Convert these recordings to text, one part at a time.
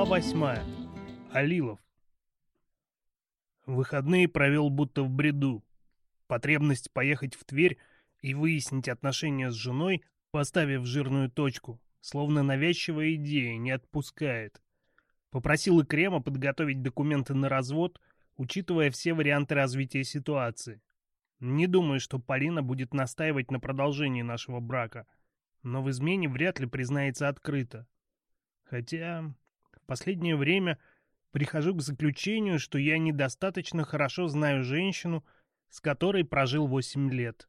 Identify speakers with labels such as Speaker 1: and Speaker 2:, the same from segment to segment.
Speaker 1: Глава восьмая. Алилов. Выходные провел будто в бреду. Потребность поехать в Тверь и выяснить отношения с женой, поставив жирную точку, словно навязчивая идея, не отпускает. Попросил и Крема подготовить документы на развод, учитывая все варианты развития ситуации. Не думаю, что Полина будет настаивать на продолжении нашего брака, но в измене вряд ли признается открыто. Хотя последнее время прихожу к заключению, что я недостаточно хорошо знаю женщину, с которой прожил восемь лет.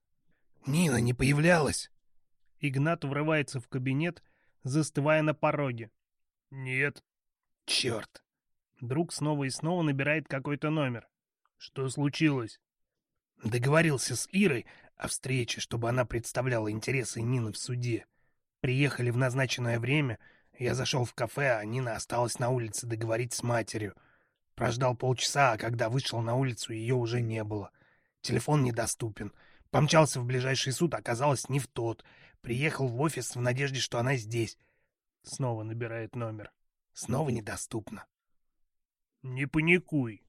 Speaker 2: «Нина не появлялась!»
Speaker 1: Игнат врывается в кабинет, застывая на пороге. «Нет».
Speaker 2: «Черт!»
Speaker 1: Друг снова и снова набирает какой-то номер. «Что случилось?»
Speaker 2: Договорился с Ирой о встрече, чтобы она представляла интересы Нины в суде. Приехали в назначенное время — я зашел в кафе, а Нина осталась на улице договорить с матерью. Прождал полчаса, а когда вышел на улицу, ее уже не было. Телефон недоступен. Помчался в ближайший суд, оказалось, не в тот. Приехал в офис в надежде, что она здесь.
Speaker 1: Снова набирает номер.
Speaker 2: Снова недоступно.
Speaker 1: «Не паникуй».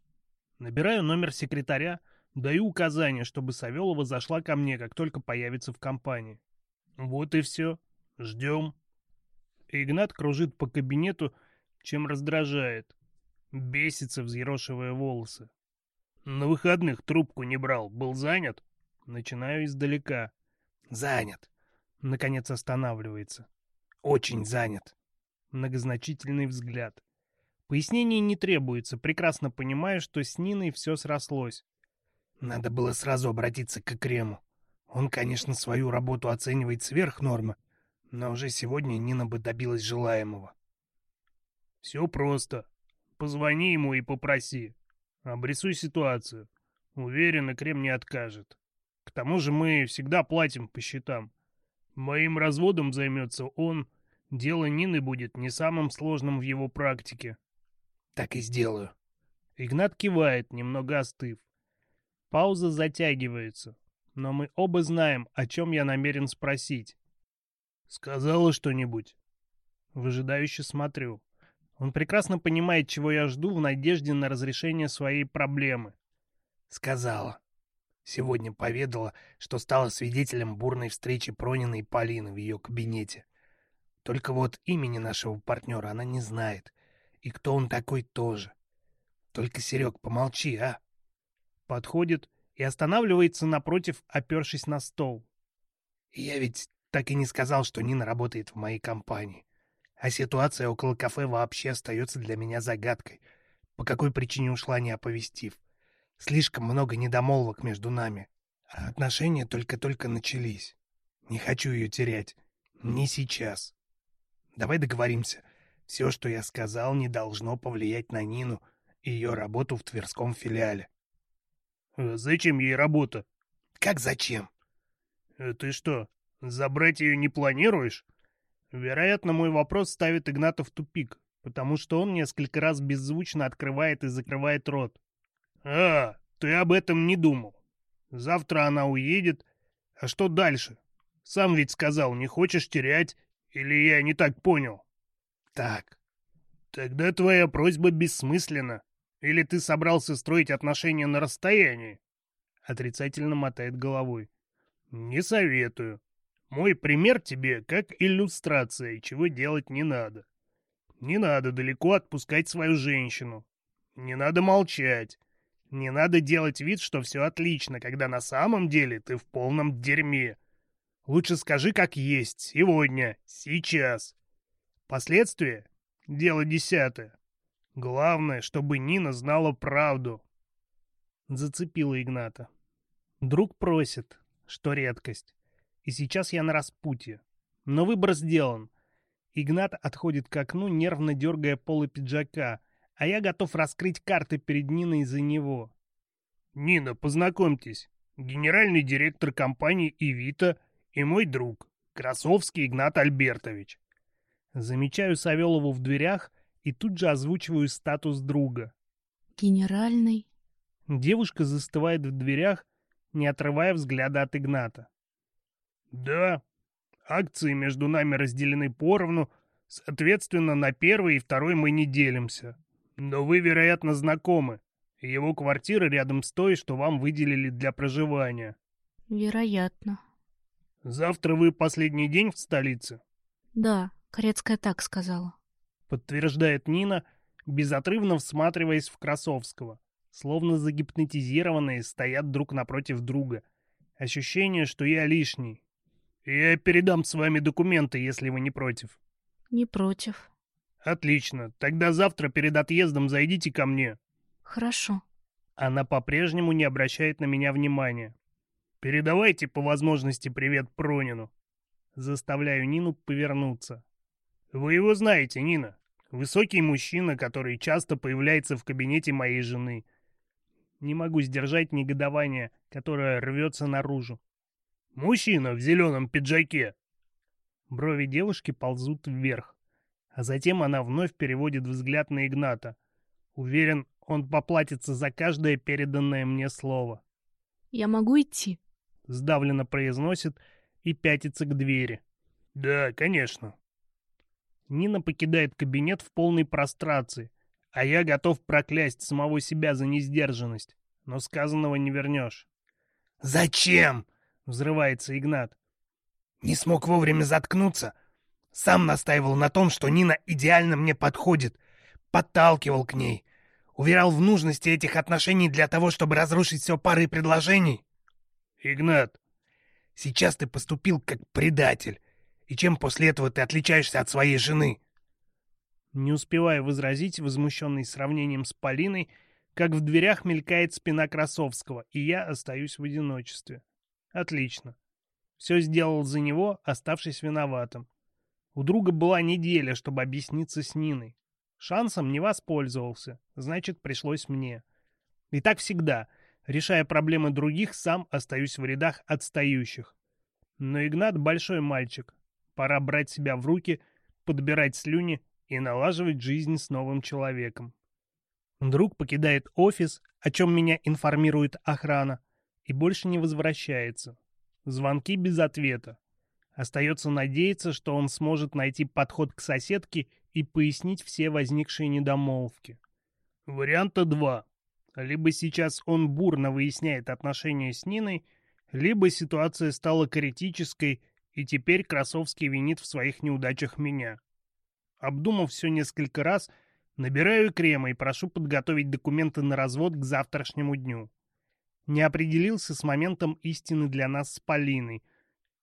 Speaker 1: Набираю номер секретаря, даю указание, чтобы Савелова зашла ко мне, как только появится в компании. Вот и все. Ждем. Игнат кружит по кабинету, чем раздражает. Бесится, взъерошивая волосы. На выходных трубку не брал, был занят. Начинаю издалека.
Speaker 2: Занят.
Speaker 1: Наконец останавливается.
Speaker 2: Очень занят.
Speaker 1: Многозначительный взгляд. Пояснений не требуется, прекрасно понимая, что с Ниной все срослось.
Speaker 2: Надо было сразу обратиться к Крему. Он, конечно, свою работу оценивает сверх нормы, но уже сегодня Нина бы добилась желаемого.
Speaker 1: «Все просто. Позвони ему и попроси. Обрисуй ситуацию. Уверен, и Крем не откажет. К тому же мы всегда платим по счетам. Моим разводом займется он. Дело Нины будет не самым сложным в его практике».
Speaker 2: «Так и сделаю».
Speaker 1: Игнат кивает, немного остыв. Пауза затягивается, но мы оба знаем, о чем я намерен спросить. Сказала что-нибудь. Выжидающе смотрю. Он прекрасно понимает, чего я жду в надежде на разрешение своей проблемы.
Speaker 2: Сказала. Сегодня поведала, что стала свидетелем бурной встречи Пронина и Полины в ее кабинете. Только вот имени нашего партнера она не знает. И кто он такой тоже. Только, Серег, помолчи, а?
Speaker 1: Подходит и останавливается напротив, опершись на стол.
Speaker 2: Я ведь так и не сказал, что Нина работает в моей компании. А ситуация около кафе вообще остается для меня загадкой, по какой причине ушла, не оповестив. Слишком много недомолвок между нами. А отношения только-только начались. Не хочу ее терять. Не сейчас. Давай договоримся. Все, что я сказал, не должно повлиять на Нину и ее работу в Тверском филиале.
Speaker 1: Э, «Зачем ей работа?»
Speaker 2: «Как зачем?»
Speaker 1: э, «Ты что, Забрать ее не планируешь? Вероятно, мой вопрос ставит Игната в тупик, потому что он несколько раз беззвучно открывает и закрывает рот. «А, ты об этом не думал. Завтра она уедет. А что дальше? Сам ведь сказал, не хочешь терять, или я не так понял?»
Speaker 2: «Так.
Speaker 1: Тогда твоя просьба бессмысленна. Или ты собрался строить отношения на расстоянии?» Отрицательно мотает головой. «Не советую. Мой пример тебе как иллюстрация, чего делать не надо. Не надо далеко отпускать свою женщину. Не надо молчать. Не надо делать вид, что все отлично, когда на самом деле ты в полном дерьме. Лучше скажи, как есть, сегодня, сейчас. Последствия? Дело десятое. Главное, чтобы Нина знала правду. Зацепила Игната. Друг просит, что редкость и сейчас я на распутье. Но выбор сделан. Игнат отходит к окну, нервно дергая полы пиджака, а я готов раскрыть карты перед Ниной из-за него. «Нина, познакомьтесь. Генеральный директор компании «Ивита» и мой друг, Красовский Игнат Альбертович». Замечаю Савелову в дверях и тут же озвучиваю статус друга.
Speaker 3: «Генеральный?»
Speaker 1: Девушка застывает в дверях, не отрывая взгляда от Игната. Да, акции между нами разделены поровну, соответственно, на первый и второй мы не делимся. Но вы, вероятно, знакомы. Его квартира рядом с той, что вам выделили для проживания.
Speaker 3: Вероятно.
Speaker 1: Завтра вы последний день в столице?
Speaker 3: Да, Корецкая так сказала.
Speaker 1: Подтверждает Нина, безотрывно всматриваясь в Красовского. Словно загипнотизированные стоят друг напротив друга. Ощущение, что я лишний, я передам с вами документы, если вы не против.
Speaker 3: Не против.
Speaker 1: Отлично. Тогда завтра перед отъездом зайдите ко мне.
Speaker 3: Хорошо.
Speaker 1: Она по-прежнему не обращает на меня внимания. Передавайте по возможности привет Пронину. Заставляю Нину повернуться. Вы его знаете, Нина. Высокий мужчина, который часто появляется в кабинете моей жены. Не могу сдержать негодование, которое рвется наружу. Мужчина в зеленом пиджаке!» Брови девушки ползут вверх, а затем она вновь переводит взгляд на Игната. Уверен, он поплатится за каждое переданное мне слово.
Speaker 3: «Я могу идти?»
Speaker 1: — сдавленно произносит и пятится к двери. «Да, конечно». Нина покидает кабинет в полной прострации, а я готов проклясть самого себя за несдержанность, но сказанного не вернешь.
Speaker 2: «Зачем?» Взрывается Игнат. Не смог вовремя заткнуться. Сам настаивал на том, что Нина идеально мне подходит. Подталкивал к ней. Уверял в нужности этих отношений для того, чтобы разрушить все пары предложений.
Speaker 1: Игнат,
Speaker 2: сейчас ты поступил как предатель. И чем после этого ты отличаешься от своей жены?
Speaker 1: Не успевая возразить, возмущенный сравнением с Полиной, как в дверях мелькает спина Красовского, и я остаюсь в одиночестве. Отлично. Все сделал за него, оставшись виноватым. У друга была неделя, чтобы объясниться с Ниной. Шансом не воспользовался, значит, пришлось мне. И так всегда. Решая проблемы других, сам остаюсь в рядах отстающих. Но Игнат большой мальчик. Пора брать себя в руки, подбирать слюни и налаживать жизнь с новым человеком. Друг покидает офис, о чем меня информирует охрана и больше не возвращается. Звонки без ответа. Остается надеяться, что он сможет найти подход к соседке и пояснить все возникшие недомолвки. Варианта два. Либо сейчас он бурно выясняет отношения с Ниной, либо ситуация стала критической, и теперь Красовский винит в своих неудачах меня. Обдумав все несколько раз, набираю крема и прошу подготовить документы на развод к завтрашнему дню не определился с моментом истины для нас с Полиной,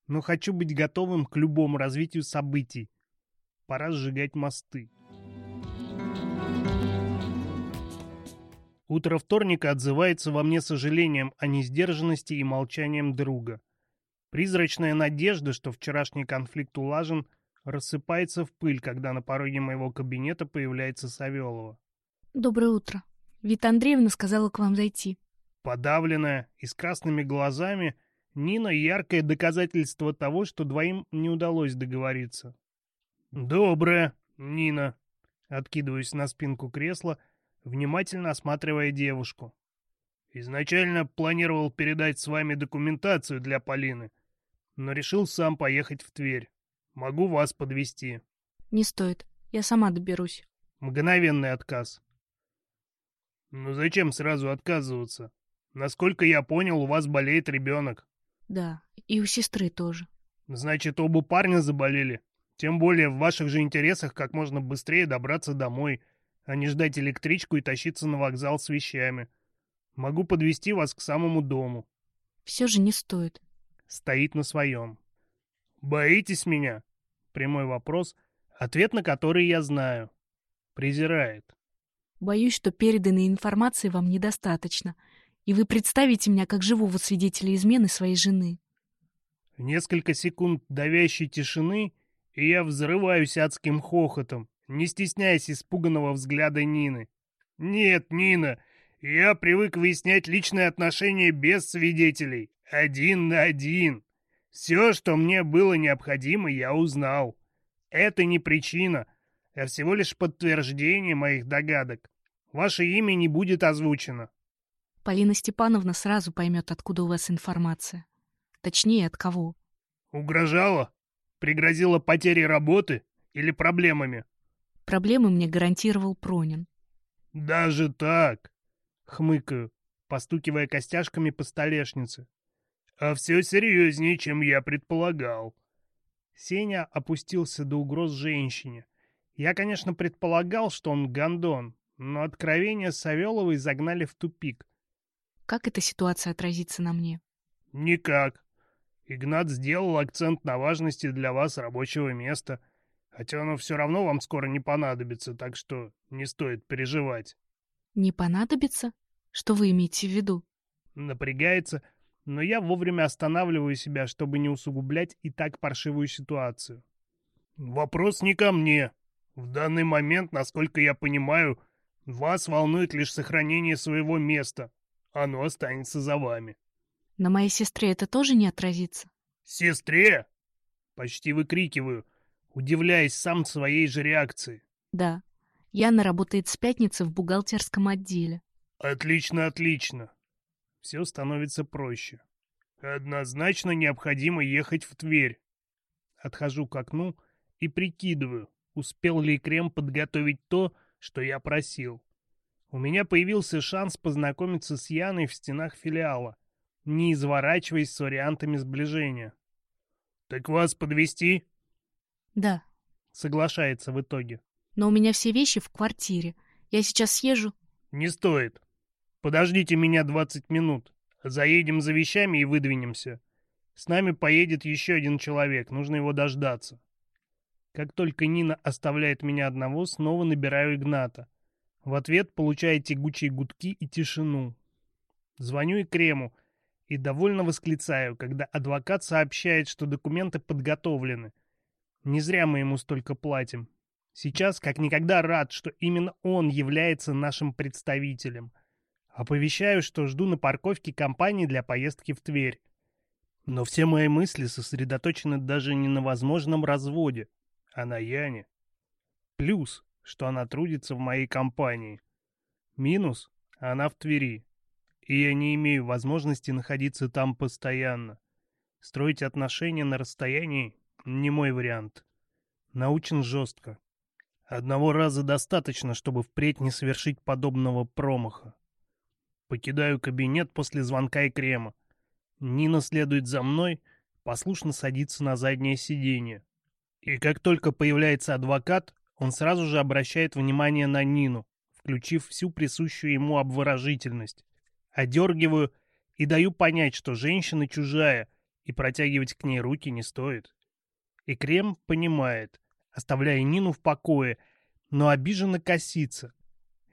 Speaker 1: но хочу быть готовым к любому развитию событий. Пора сжигать мосты. Утро вторника отзывается во мне сожалением о несдержанности и молчанием друга. Призрачная надежда, что вчерашний конфликт улажен, рассыпается в пыль, когда на пороге моего кабинета появляется Савелова.
Speaker 3: «Доброе утро. Вита Андреевна сказала к вам зайти».
Speaker 1: Подавленная и с красными глазами, Нина — яркое доказательство того, что двоим не удалось договориться. «Доброе, Нина!» Откидываюсь на спинку кресла, внимательно осматривая девушку. «Изначально планировал передать с вами документацию для Полины, но решил сам поехать в Тверь. Могу вас подвести.
Speaker 3: «Не стоит. Я сама доберусь».
Speaker 1: Мгновенный отказ. «Ну зачем сразу отказываться? Насколько я понял, у вас болеет ребенок.
Speaker 3: Да, и у сестры тоже.
Speaker 1: Значит, оба парня заболели. Тем более в ваших же интересах как можно быстрее добраться домой, а не ждать электричку и тащиться на вокзал с вещами. Могу подвести вас к самому дому.
Speaker 3: Все же не стоит.
Speaker 1: Стоит на своем. Боитесь меня? Прямой вопрос, ответ на который я знаю. Презирает.
Speaker 3: Боюсь, что переданной информации вам недостаточно — и вы представите меня как живого свидетеля измены своей жены.
Speaker 1: Несколько секунд давящей тишины, и я взрываюсь адским хохотом, не стесняясь испуганного взгляда Нины. «Нет, Нина, я привык выяснять личные отношения без свидетелей, один на один. Все, что мне было необходимо, я узнал. Это не причина, а всего лишь подтверждение моих догадок. Ваше имя не будет озвучено».
Speaker 3: Полина Степановна сразу поймет, откуда у вас информация. Точнее, от кого.
Speaker 1: Угрожала? Пригрозила потерей работы или проблемами?
Speaker 3: Проблемы мне гарантировал Пронин.
Speaker 1: Даже так? Хмыкаю, постукивая костяшками по столешнице. А все серьезнее, чем я предполагал. Сеня опустился до угроз женщине. Я, конечно, предполагал, что он гондон, но откровения Савеловой загнали в тупик —
Speaker 3: как эта ситуация отразится на мне?
Speaker 1: Никак. Игнат сделал акцент на важности для вас рабочего места, хотя оно все равно вам скоро не понадобится, так что не стоит переживать.
Speaker 3: Не понадобится? Что вы имеете в виду?
Speaker 1: Напрягается, но я вовремя останавливаю себя, чтобы не усугублять и так паршивую ситуацию. Вопрос не ко мне. В данный момент, насколько я понимаю, вас волнует лишь сохранение своего места оно останется за вами.
Speaker 3: На моей сестре это тоже не отразится?
Speaker 1: Сестре? Почти выкрикиваю, удивляясь сам своей же реакции.
Speaker 3: Да. Яна работает с пятницы в бухгалтерском отделе.
Speaker 1: Отлично, отлично. Все становится проще. Однозначно необходимо ехать в Тверь. Отхожу к окну и прикидываю, успел ли Крем подготовить то, что я просил. У меня появился шанс познакомиться с Яной в стенах филиала, не изворачиваясь с вариантами сближения. «Так вас подвести?
Speaker 3: «Да», —
Speaker 1: соглашается в итоге.
Speaker 3: «Но у меня все вещи в квартире. Я сейчас съезжу».
Speaker 1: «Не стоит. Подождите меня 20 минут. Заедем за вещами и выдвинемся. С нами поедет еще один человек, нужно его дождаться». Как только Нина оставляет меня одного, снова набираю Игната — в ответ получаю тягучие гудки и тишину. Звоню и Крему и довольно восклицаю, когда адвокат сообщает, что документы подготовлены. Не зря мы ему столько платим. Сейчас как никогда рад, что именно он является нашим представителем. Оповещаю, что жду на парковке компании для поездки в Тверь. Но все мои мысли сосредоточены даже не на возможном разводе, а на Яне. Плюс что она трудится в моей компании. Минус – она в Твери, и я не имею возможности находиться там постоянно. Строить отношения на расстоянии – не мой вариант. Научен жестко. Одного раза достаточно, чтобы впредь не совершить подобного промаха. Покидаю кабинет после звонка и крема. Нина следует за мной, послушно садится на заднее сиденье. И как только появляется адвокат, он сразу же обращает внимание на Нину, включив всю присущую ему обворожительность. Одергиваю и даю понять, что женщина чужая, и протягивать к ней руки не стоит. И Крем понимает, оставляя Нину в покое, но обиженно косится.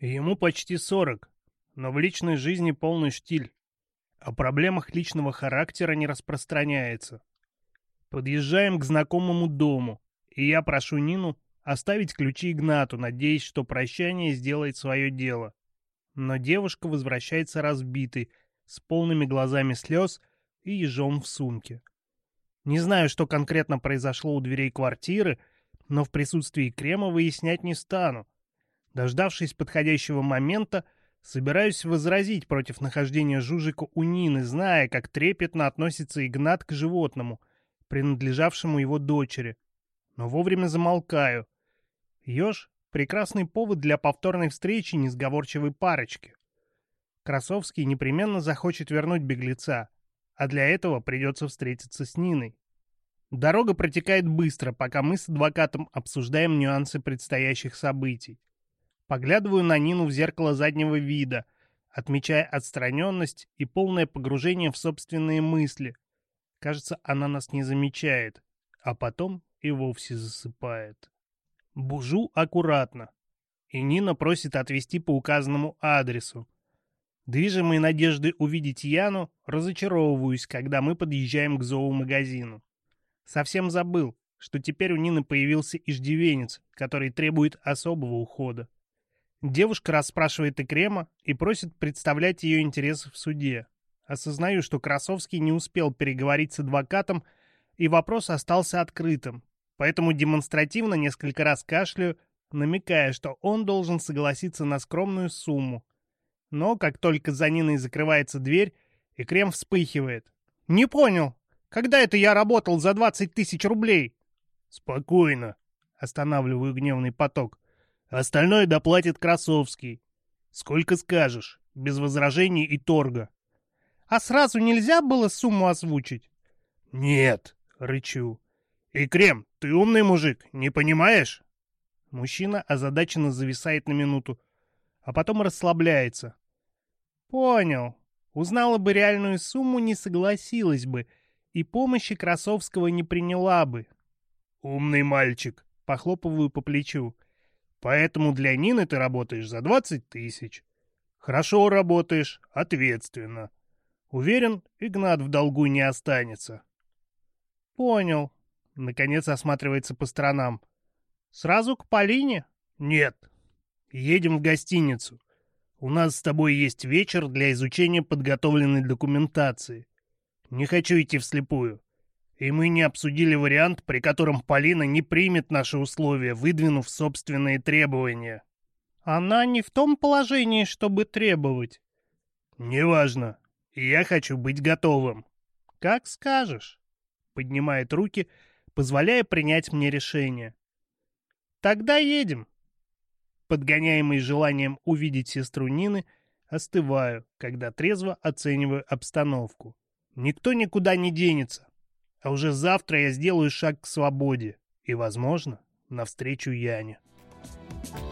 Speaker 1: Ему почти сорок, но в личной жизни полный штиль. О проблемах личного характера не распространяется. Подъезжаем к знакомому дому, и я прошу Нину оставить ключи Игнату, надеясь, что прощание сделает свое дело. Но девушка возвращается разбитой, с полными глазами слез и ежом в сумке. Не знаю, что конкретно произошло у дверей квартиры, но в присутствии Крема выяснять не стану. Дождавшись подходящего момента, собираюсь возразить против нахождения Жужика у Нины, зная, как трепетно относится Игнат к животному, принадлежавшему его дочери. Но вовремя замолкаю, Еж — прекрасный повод для повторной встречи несговорчивой парочки. Красовский непременно захочет вернуть беглеца, а для этого придется встретиться с Ниной. Дорога протекает быстро, пока мы с адвокатом обсуждаем нюансы предстоящих событий. Поглядываю на Нину в зеркало заднего вида, отмечая отстраненность и полное погружение в собственные мысли. Кажется, она нас не замечает, а потом и вовсе засыпает. Бужу аккуратно, и Нина просит отвезти по указанному адресу. Движимые надежды увидеть Яну, разочаровываюсь, когда мы подъезжаем к зоомагазину. Совсем забыл, что теперь у Нины появился иждивенец, который требует особого ухода. Девушка расспрашивает и Крема и просит представлять ее интересы в суде. Осознаю, что Красовский не успел переговорить с адвокатом, и вопрос остался открытым, поэтому демонстративно несколько раз кашляю, намекая, что он должен согласиться на скромную сумму. Но как только за Ниной закрывается дверь, и крем вспыхивает. «Не понял, когда это я работал за 20 тысяч рублей?» «Спокойно», — останавливаю гневный поток. «Остальное доплатит Красовский. Сколько скажешь, без возражений и торга». «А сразу нельзя было сумму озвучить?» «Нет», — рычу. И Крем, ты умный мужик, не понимаешь?» Мужчина озадаченно зависает на минуту, а потом расслабляется. «Понял. Узнала бы реальную сумму, не согласилась бы, и помощи Красовского не приняла бы». «Умный мальчик», — похлопываю по плечу. «Поэтому для Нины ты работаешь за 20 тысяч. Хорошо работаешь, ответственно. Уверен, Игнат в долгу не останется». «Понял», наконец осматривается по сторонам. «Сразу к Полине?» «Нет. Едем в гостиницу. У нас с тобой есть вечер для изучения подготовленной документации. Не хочу идти вслепую. И мы не обсудили вариант, при котором Полина не примет наши условия, выдвинув собственные требования». «Она не в том положении, чтобы требовать». «Неважно. Я хочу быть готовым». «Как скажешь». Поднимает руки, — позволяя принять мне решение. «Тогда едем!» Подгоняемый желанием увидеть сестру Нины, остываю, когда трезво оцениваю обстановку. Никто никуда не денется. А уже завтра я сделаю шаг к свободе и, возможно, навстречу Яне. Thank you